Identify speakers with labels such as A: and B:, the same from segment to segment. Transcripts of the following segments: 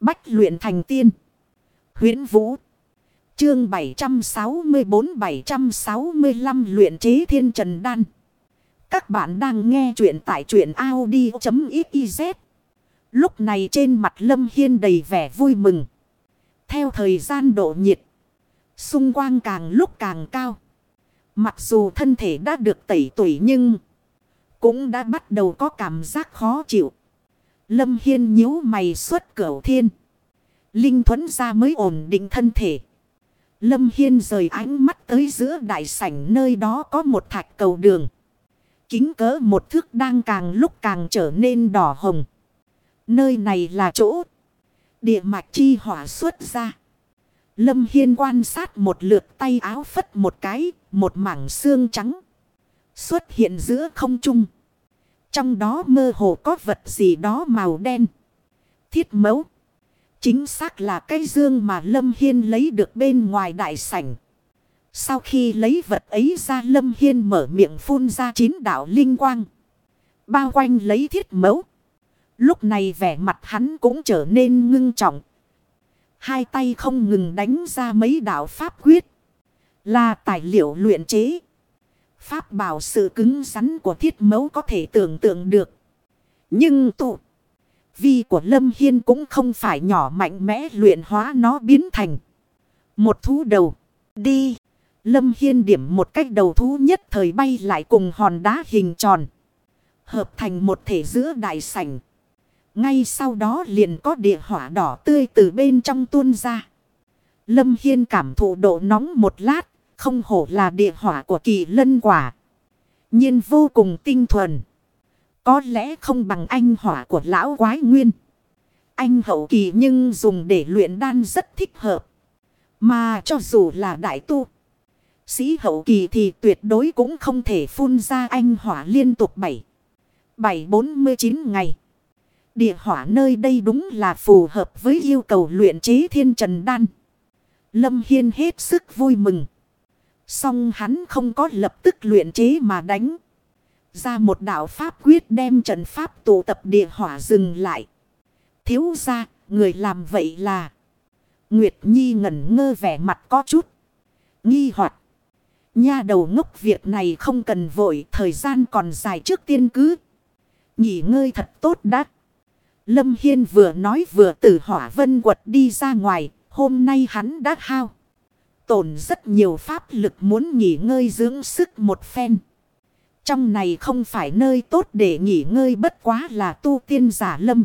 A: Bách luyện thành tiên. huyễn Vũ. Chương 764-765 luyện chế thiên trần đan. Các bạn đang nghe truyện tại truyện Audi.xyz. Lúc này trên mặt Lâm Hiên đầy vẻ vui mừng. Theo thời gian độ nhiệt. Xung quanh càng lúc càng cao. Mặc dù thân thể đã được tẩy tuổi nhưng cũng đã bắt đầu có cảm giác khó chịu. Lâm Hiên nhíu mày xuất cửu thiên. Linh thuẫn ra mới ổn định thân thể. Lâm Hiên rời ánh mắt tới giữa đại sảnh nơi đó có một thạch cầu đường. Kính cỡ một thước đang càng lúc càng trở nên đỏ hồng. Nơi này là chỗ địa mạch chi hỏa xuất ra. Lâm Hiên quan sát một lượt tay áo phất một cái, một mảng xương trắng. Xuất hiện giữa không trung. Trong đó mơ hồ có vật gì đó màu đen. Thiết mẫu. Chính xác là cái dương mà Lâm Hiên lấy được bên ngoài đại sảnh. Sau khi lấy vật ấy ra, Lâm Hiên mở miệng phun ra chín đạo linh quang. Bao quanh lấy thiết mẫu. Lúc này vẻ mặt hắn cũng trở nên ngưng trọng. Hai tay không ngừng đánh ra mấy đạo pháp quyết. Là tài liệu luyện chế. Pháp bảo sự cứng rắn của thiết mấu có thể tưởng tượng được. Nhưng tụ. Vi của Lâm Hiên cũng không phải nhỏ mạnh mẽ luyện hóa nó biến thành. Một thú đầu. Đi. Lâm Hiên điểm một cách đầu thú nhất thời bay lại cùng hòn đá hình tròn. Hợp thành một thể giữa đại sảnh. Ngay sau đó liền có địa hỏa đỏ tươi từ bên trong tuôn ra. Lâm Hiên cảm thụ độ nóng một lát. Không hổ là địa hỏa của kỳ lân quả. nhiên vô cùng tinh thuần. Có lẽ không bằng anh hỏa của lão quái nguyên. Anh hậu kỳ nhưng dùng để luyện đan rất thích hợp. Mà cho dù là đại tu. Sĩ hậu kỳ thì tuyệt đối cũng không thể phun ra anh hỏa liên tục 7. 7-49 ngày. Địa hỏa nơi đây đúng là phù hợp với yêu cầu luyện chế thiên trần đan. Lâm Hiên hết sức vui mừng. Song hắn không có lập tức luyện chế mà đánh. Ra một đạo pháp quyết đem trận pháp tụ tập địa hỏa dừng lại. Thiếu ra, người làm vậy là... Nguyệt Nhi ngẩn ngơ vẻ mặt có chút. Nghi hoặc Nha đầu ngốc việc này không cần vội, thời gian còn dài trước tiên cứ. Nghỉ ngơi thật tốt đã. Lâm Hiên vừa nói vừa từ hỏa vân quật đi ra ngoài, hôm nay hắn đã hao. Tổn rất nhiều pháp lực muốn nghỉ ngơi dưỡng sức một phen. Trong này không phải nơi tốt để nghỉ ngơi bất quá là tu tiên giả lâm.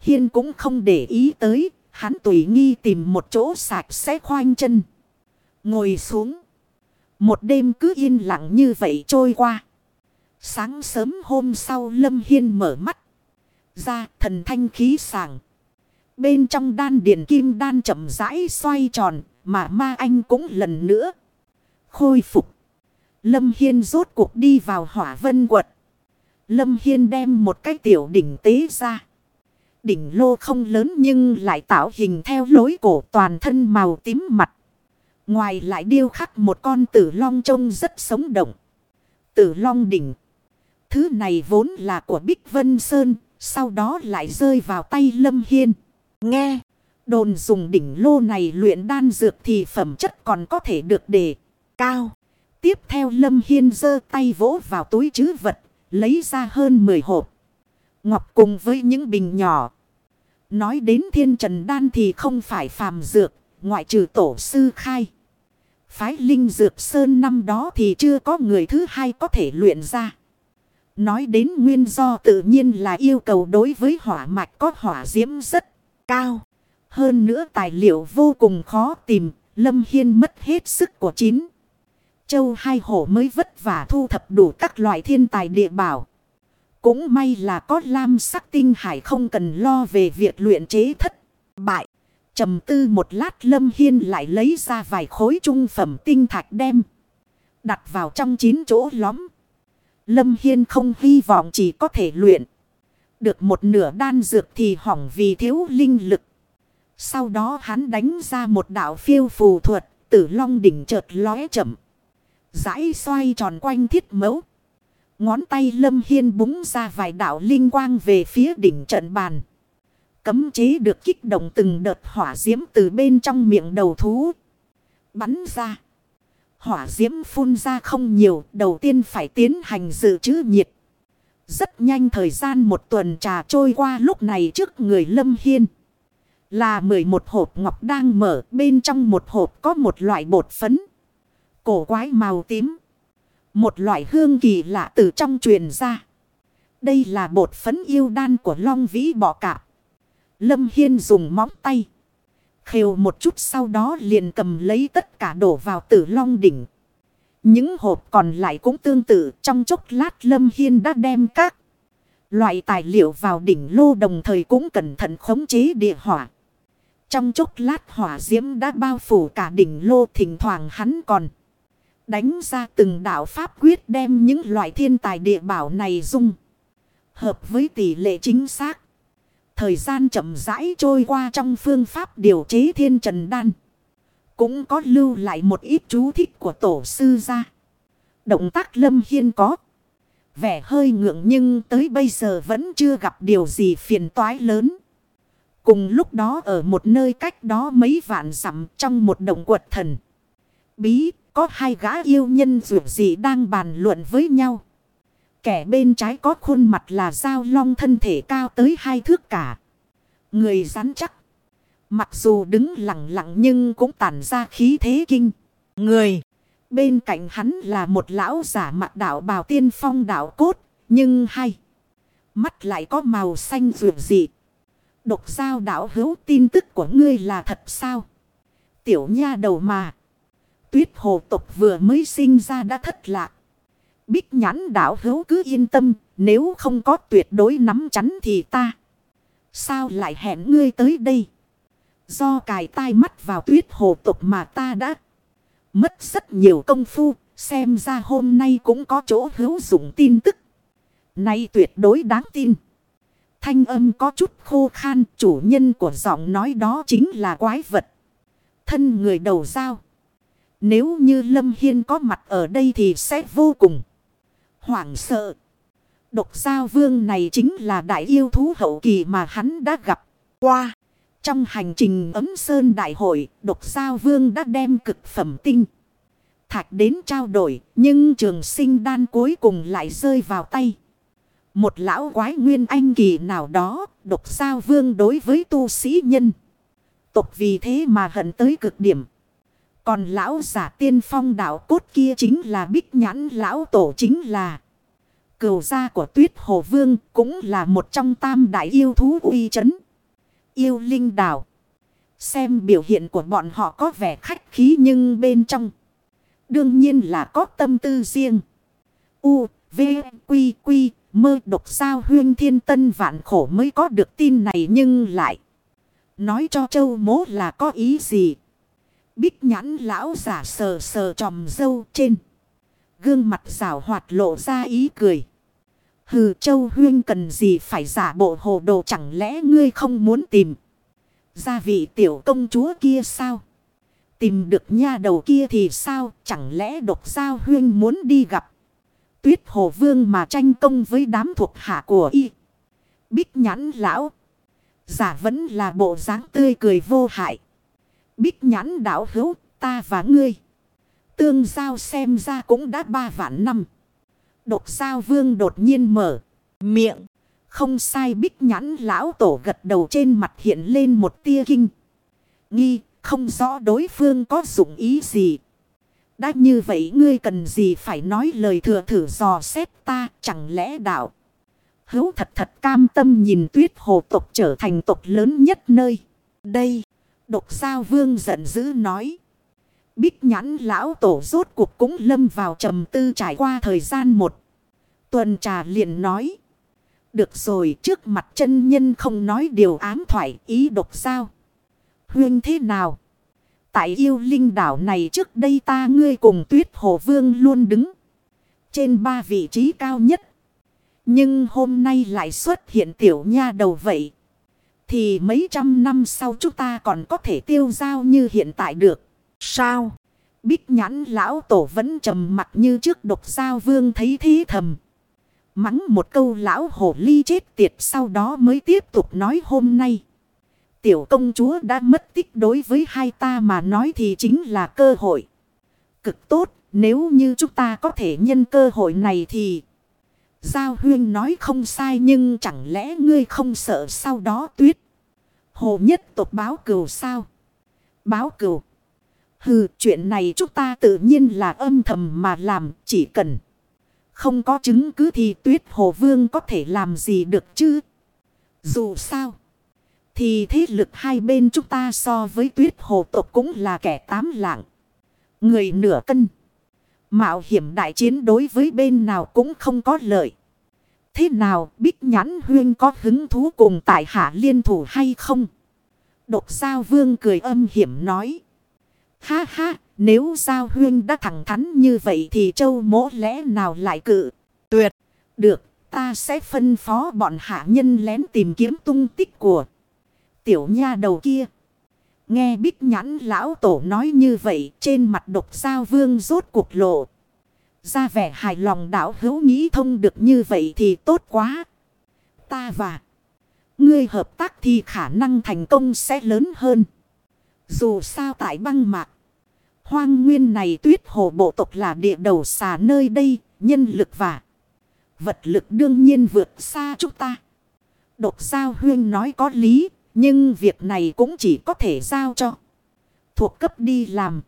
A: Hiên cũng không để ý tới, hắn tùy nghi tìm một chỗ sạch sẽ khoanh chân. Ngồi xuống. Một đêm cứ yên lặng như vậy trôi qua. Sáng sớm hôm sau Lâm Hiên mở mắt. Ra thần thanh khí sàng. Bên trong đan điền kim đan chậm rãi xoay tròn. Mà ma anh cũng lần nữa. Khôi phục. Lâm Hiên rốt cuộc đi vào hỏa vân quật. Lâm Hiên đem một cái tiểu đỉnh tế ra. Đỉnh lô không lớn nhưng lại tạo hình theo lối cổ toàn thân màu tím mặt. Ngoài lại điêu khắc một con tử long trông rất sống động. Tử long đỉnh. Thứ này vốn là của Bích Vân Sơn, sau đó lại rơi vào tay Lâm Hiên. Nghe, đồn dùng đỉnh lô này luyện đan dược thì phẩm chất còn có thể được đề cao. Tiếp theo Lâm Hiên giơ tay vỗ vào túi chứ vật, lấy ra hơn 10 hộp. Ngọc cùng với những bình nhỏ. Nói đến thiên trần đan thì không phải phàm dược, ngoại trừ tổ sư khai. Phái linh dược sơn năm đó thì chưa có người thứ hai có thể luyện ra. Nói đến nguyên do tự nhiên là yêu cầu đối với hỏa mạch có hỏa diễm rất cao. Hơn nữa tài liệu vô cùng khó tìm, Lâm Hiên mất hết sức của chín. Châu hai hổ mới vất vả thu thập đủ các loại thiên tài địa bảo. Cũng may là có lam sắc tinh hải không cần lo về việc luyện chế thất bại trầm tư một lát Lâm Hiên lại lấy ra vài khối trung phẩm tinh thạch đem. Đặt vào trong chín chỗ lõm. Lâm Hiên không hy vọng chỉ có thể luyện. Được một nửa đan dược thì hỏng vì thiếu linh lực. Sau đó hắn đánh ra một đạo phiêu phù thuật. Tử long đỉnh chợt lóe chậm. Giải xoay tròn quanh thiết mẫu. Ngón tay Lâm Hiên búng ra vài đạo linh quang về phía đỉnh trận bàn. Cấm chế được kích động từng đợt hỏa diễm từ bên trong miệng đầu thú. Bắn ra. Hỏa diễm phun ra không nhiều. Đầu tiên phải tiến hành dự trữ nhiệt. Rất nhanh thời gian một tuần trà trôi qua, lúc này trước người Lâm Hiên. Là 11 hộp ngọc đang mở, bên trong một hộp có một loại bột phấn. Cổ quái màu tím. Một loại hương kỳ lạ từ trong truyền ra. Đây là bột phấn yêu đan của long vĩ bọ cạp. Lâm Hiên dùng móng tay. Khều một chút sau đó liền cầm lấy tất cả đổ vào tử long đỉnh. Những hộp còn lại cũng tương tự, trong chốc lát Lâm Hiên đã đem các loại tài liệu vào đỉnh lô đồng thời cũng cẩn thận khống chế địa hỏa. Trong chốc lát hỏa diễm đã bao phủ cả đỉnh lô thỉnh thoảng hắn còn. Đánh ra từng đạo pháp quyết đem những loại thiên tài địa bảo này dung. Hợp với tỷ lệ chính xác. Thời gian chậm rãi trôi qua trong phương pháp điều chế thiên trần đan. Cũng có lưu lại một ít chú thích của tổ sư ra. Động tác lâm hiên có. Vẻ hơi ngượng nhưng tới bây giờ vẫn chưa gặp điều gì phiền toái lớn. Cùng lúc đó ở một nơi cách đó mấy vạn dặm trong một động quật thần. Bí, có hai gã yêu nhân dù gì đang bàn luận với nhau. Kẻ bên trái có khuôn mặt là dao long thân thể cao tới hai thước cả. Người rắn chắc. Mặc dù đứng lặng lặng nhưng cũng tản ra khí thế kinh. Người. Bên cạnh hắn là một lão giả mặt đạo bào tiên phong đạo cốt. Nhưng hay. Mắt lại có màu xanh rượu dị. Độc sao đảo hữu tin tức của ngươi là thật sao? Tiểu nha đầu mà. Tuyết hồ tộc vừa mới sinh ra đã thất lạc. Bích nhãn đảo hữu cứ yên tâm. Nếu không có tuyệt đối nắm chắn thì ta. Sao lại hẹn ngươi tới đây? Do cài tai mắt vào tuyết hồ tục mà ta đã mất rất nhiều công phu. Xem ra hôm nay cũng có chỗ hữu dụng tin tức. Nay tuyệt đối đáng tin. Thanh âm có chút khô khan. Chủ nhân của giọng nói đó chính là quái vật. Thân người đầu dao. Nếu như Lâm Hiên có mặt ở đây thì sẽ vô cùng hoảng sợ. Độc giao vương này chính là đại yêu thú hậu kỳ mà hắn đã gặp qua. Trong hành trình ấm sơn đại hội, độc giao vương đã đem cực phẩm tinh. Thạch đến trao đổi, nhưng trường sinh đan cuối cùng lại rơi vào tay. Một lão quái nguyên anh kỳ nào đó, độc sao vương đối với tu sĩ nhân. Tục vì thế mà hận tới cực điểm. Còn lão giả tiên phong đạo cốt kia chính là bích nhãn lão tổ chính là cầu gia của tuyết hồ vương cũng là một trong tam đại yêu thú uy chấn. Yêu linh đảo. Xem biểu hiện của bọn họ có vẻ khách khí nhưng bên trong. Đương nhiên là có tâm tư riêng. U, V, Quy, Quy, mơ độc sao huyên thiên tân vạn khổ mới có được tin này nhưng lại. Nói cho châu mố là có ý gì. Bích nhãn lão giả sờ sờ tròm dâu trên. Gương mặt rào hoạt lộ ra ý cười. Hừ, châu huyên cần gì phải giả bộ hồ đồ chẳng lẽ ngươi không muốn tìm. Gia vị tiểu công chúa kia sao? Tìm được nha đầu kia thì sao? Chẳng lẽ độc sao huyên muốn đi gặp. Tuyết hồ vương mà tranh công với đám thuộc hạ của y. Bích nhãn lão. Giả vẫn là bộ dáng tươi cười vô hại. Bích nhãn đảo hữu, ta và ngươi. Tương giao xem ra cũng đã ba vạn năm. Độc sao vương đột nhiên mở miệng. Không sai, bích nhãn lão tổ gật đầu trên mặt hiện lên một tia kinh. Nghi, không rõ đối phương có dụng ý gì. Đã như vậy ngươi cần gì phải nói lời thừa thử dò xét ta chẳng lẽ đạo. Hữu thật thật cam tâm nhìn tuyết hồ tộc trở thành tộc lớn nhất nơi. Đây, độc sao vương giận dữ nói. Bích nhãn lão tổ rốt cuộc cũng lâm vào trầm tư trải qua thời gian một. Tuần trà liền nói. Được rồi trước mặt chân nhân không nói điều ám thoại ý độc sao. Huyên thế nào? Tại yêu linh đảo này trước đây ta ngươi cùng tuyết hồ vương luôn đứng. Trên ba vị trí cao nhất. Nhưng hôm nay lại xuất hiện tiểu nha đầu vậy. Thì mấy trăm năm sau chúng ta còn có thể tiêu giao như hiện tại được. Sao? Bích nhãn lão tổ vẫn trầm mặt như trước độc giao vương thấy thế thầm. Mắng một câu lão hổ ly chết tiệt sau đó mới tiếp tục nói hôm nay. Tiểu công chúa đã mất tích đối với hai ta mà nói thì chính là cơ hội. Cực tốt, nếu như chúng ta có thể nhân cơ hội này thì... Giao huyên nói không sai nhưng chẳng lẽ ngươi không sợ sau đó tuyết. Hồ nhất tộc báo cừu sao? Báo cừu. Hừ, chuyện này chúng ta tự nhiên là âm thầm mà làm, chỉ cần không có chứng cứ thì tuyết hồ vương có thể làm gì được chứ? Dù sao, thì thế lực hai bên chúng ta so với tuyết hồ tộc cũng là kẻ tám lạng. Người nửa cân. Mạo hiểm đại chiến đối với bên nào cũng không có lợi. Thế nào Bích Nhãn Huyên có hứng thú cùng tại hạ liên thủ hay không? Độc Giao Vương cười âm hiểm nói. Ha ha, nếu Giao Huyên đã thẳng thắn như vậy thì châu mỗ lẽ nào lại cự? Tuyệt, được, ta sẽ phân phó bọn hạ nhân lén tìm kiếm tung tích của tiểu nha đầu kia. Nghe Bích Nhãn lão tổ nói như vậy trên mặt độc sao Vương rốt cuộc lộ ra vẻ hài lòng đảo hữu nghĩ thông được như vậy thì tốt quá. Ta và ngươi hợp tác thì khả năng thành công sẽ lớn hơn. Dù sao tại băng mạc. Hoang nguyên này tuyết hồ bộ tộc là địa đầu xà nơi đây, nhân lực và vật lực đương nhiên vượt xa chúng ta. Độc sao huyên nói có lý, nhưng việc này cũng chỉ có thể giao cho. Thuộc cấp đi làm.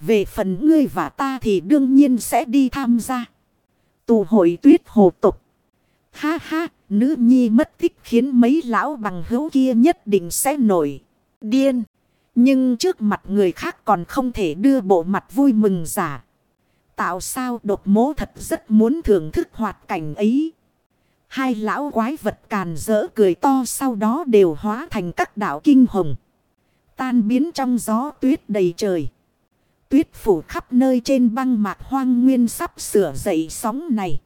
A: Về phần ngươi và ta thì đương nhiên sẽ đi tham gia. Tù hội tuyết hồ tục. Ha ha, nữ nhi mất tích khiến mấy lão bằng hữu kia nhất định sẽ nổi. Điên. Nhưng trước mặt người khác còn không thể đưa bộ mặt vui mừng giả. Tạo sao đột mố thật rất muốn thưởng thức hoạt cảnh ấy. Hai lão quái vật càn rỡ cười to sau đó đều hóa thành các đảo kinh hồng. Tan biến trong gió tuyết đầy trời tuyết phủ khắp nơi trên băng mạc hoang nguyên sắp sửa dậy sóng này.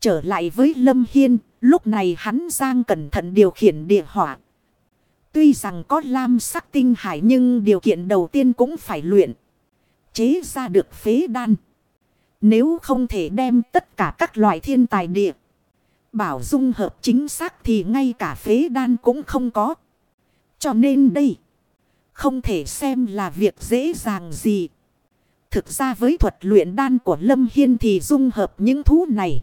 A: Trở lại với Lâm Hiên, lúc này hắn giang cẩn thận điều khiển địa hỏa. Tuy rằng có lam sắc tinh hải nhưng điều kiện đầu tiên cũng phải luyện. Chế ra được phế đan. Nếu không thể đem tất cả các loại thiên tài địa. Bảo dung hợp chính xác thì ngay cả phế đan cũng không có. Cho nên đây. Không thể xem là việc dễ dàng gì. Thực ra với thuật luyện đan của Lâm Hiên thì dung hợp những thú này.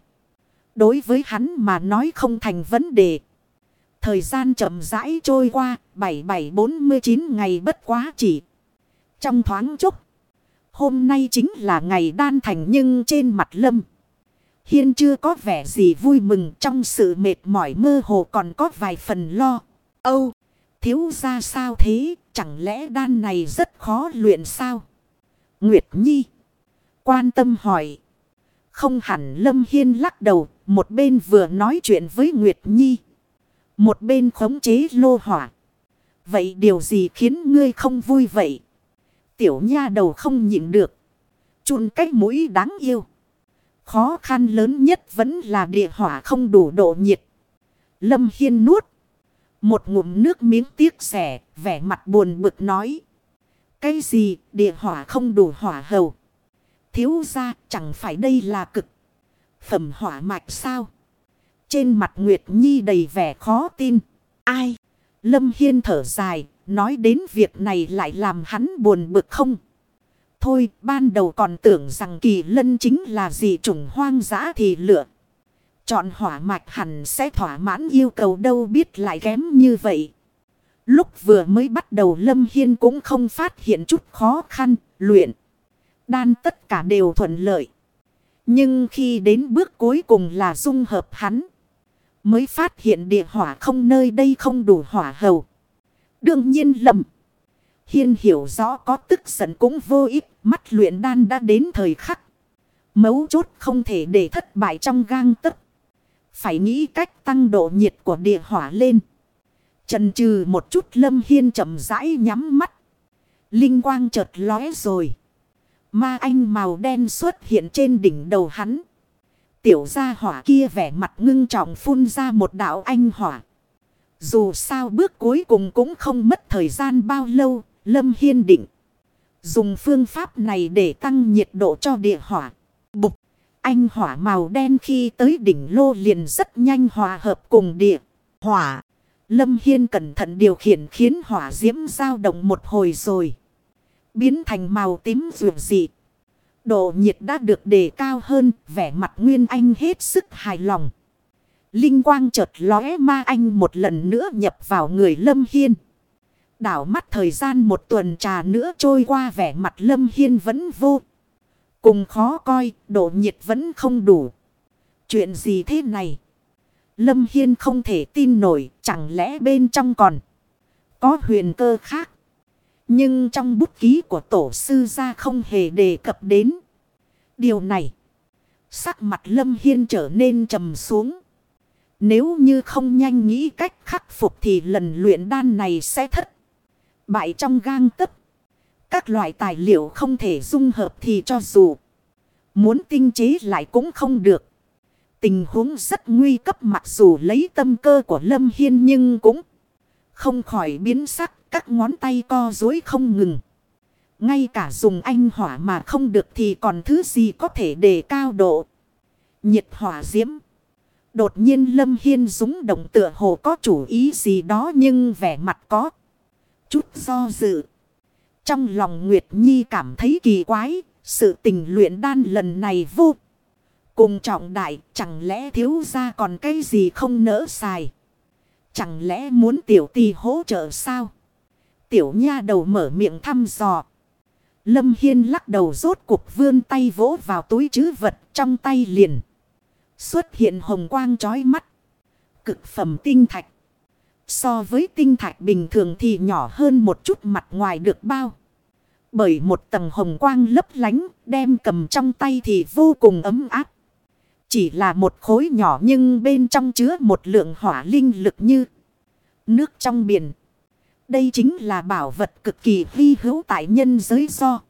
A: Đối với hắn mà nói không thành vấn đề. Thời gian chậm rãi trôi qua, 7749 ngày bất quá chỉ. Trong thoáng chốc, hôm nay chính là ngày đan thành nhưng trên mặt Lâm. Hiên chưa có vẻ gì vui mừng trong sự mệt mỏi mơ hồ còn có vài phần lo. Âu, thiếu ra sao thế, chẳng lẽ đan này rất khó luyện sao? Nguyệt Nhi. Quan tâm hỏi. Không hẳn Lâm Hiên lắc đầu. Một bên vừa nói chuyện với Nguyệt Nhi. Một bên khống chế lô hỏa. Vậy điều gì khiến ngươi không vui vậy? Tiểu nha đầu không nhịn được. Chun cách mũi đáng yêu. Khó khăn lớn nhất vẫn là địa hỏa không đủ độ nhiệt. Lâm Hiên nuốt. Một ngụm nước miếng tiếc rẻ, vẻ mặt buồn bực nói. Cái gì địa hỏa không đủ hỏa hầu. Thiếu ra chẳng phải đây là cực. Phẩm hỏa mạch sao? Trên mặt Nguyệt Nhi đầy vẻ khó tin. Ai? Lâm Hiên thở dài. Nói đến việc này lại làm hắn buồn bực không? Thôi ban đầu còn tưởng rằng kỳ lân chính là gì trùng hoang dã thì lựa. Chọn hỏa mạch hẳn sẽ thỏa mãn yêu cầu đâu biết lại kém như vậy. Lúc vừa mới bắt đầu Lâm Hiên cũng không phát hiện chút khó khăn, luyện. Đan tất cả đều thuận lợi. Nhưng khi đến bước cuối cùng là dung hợp hắn. Mới phát hiện địa hỏa không nơi đây không đủ hỏa hầu. Đương nhiên lầm. Hiên hiểu rõ có tức giận cũng vô ích. Mắt luyện đan đã đến thời khắc. Mấu chốt không thể để thất bại trong gang tấc. Phải nghĩ cách tăng độ nhiệt của địa hỏa lên. Trần trừ một chút lâm hiên chậm rãi nhắm mắt. Linh quang chợt lóe rồi. Ma anh màu đen xuất hiện trên đỉnh đầu hắn. Tiểu gia hỏa kia vẻ mặt ngưng trọng phun ra một đạo anh hỏa. Dù sao bước cuối cùng cũng không mất thời gian bao lâu, Lâm Hiên định. Dùng phương pháp này để tăng nhiệt độ cho địa hỏa. Bục, anh hỏa màu đen khi tới đỉnh lô liền rất nhanh hòa hợp cùng địa hỏa. Lâm Hiên cẩn thận điều khiển khiến hỏa diễm dao động một hồi rồi. Biến thành màu tím rượu dị. Độ nhiệt đã được đề cao hơn, vẻ mặt Nguyên Anh hết sức hài lòng. Linh quang chợt lóe ma anh một lần nữa nhập vào người Lâm Hiên. Đảo mắt thời gian một tuần trà nữa trôi qua vẻ mặt Lâm Hiên vẫn vô. Cùng khó coi, độ nhiệt vẫn không đủ. Chuyện gì thế này? Lâm Hiên không thể tin nổi, chẳng lẽ bên trong còn có huyền cơ khác. Nhưng trong bút ký của tổ sư ra không hề đề cập đến. Điều này, sắc mặt Lâm Hiên trở nên trầm xuống. Nếu như không nhanh nghĩ cách khắc phục thì lần luyện đan này sẽ thất. Bại trong gang tấc. Các loại tài liệu không thể dung hợp thì cho dù muốn tinh chế lại cũng không được. Tình huống rất nguy cấp mặc dù lấy tâm cơ của Lâm Hiên nhưng cũng không khỏi biến sắc, các ngón tay co dối không ngừng. Ngay cả dùng anh hỏa mà không được thì còn thứ gì có thể đề cao độ. Nhiệt hỏa diễm. Đột nhiên Lâm Hiên dũng động tựa hồ có chủ ý gì đó nhưng vẻ mặt có chút do dự. Trong lòng Nguyệt Nhi cảm thấy kỳ quái, sự tình luyện đan lần này vô cùng trọng đại, chẳng lẽ thiếu ra còn cái gì không nỡ xài. Chẳng lẽ muốn tiểu tì hỗ trợ sao? Tiểu nha đầu mở miệng thăm dò. Lâm Hiên lắc đầu rốt cuộc vươn tay vỗ vào túi chứ vật trong tay liền. Xuất hiện hồng quang chói mắt. Cực phẩm tinh thạch. So với tinh thạch bình thường thì nhỏ hơn một chút mặt ngoài được bao. Bởi một tầng hồng quang lấp lánh, đem cầm trong tay thì vô cùng ấm áp. Chỉ là một khối nhỏ nhưng bên trong chứa một lượng hỏa linh lực như nước trong biển. Đây chính là bảo vật cực kỳ vi hữu tại nhân giới do.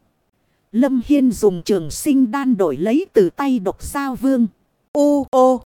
A: Lâm Hiên dùng trường sinh đan đổi lấy từ tay độc sao vương. Ô ô!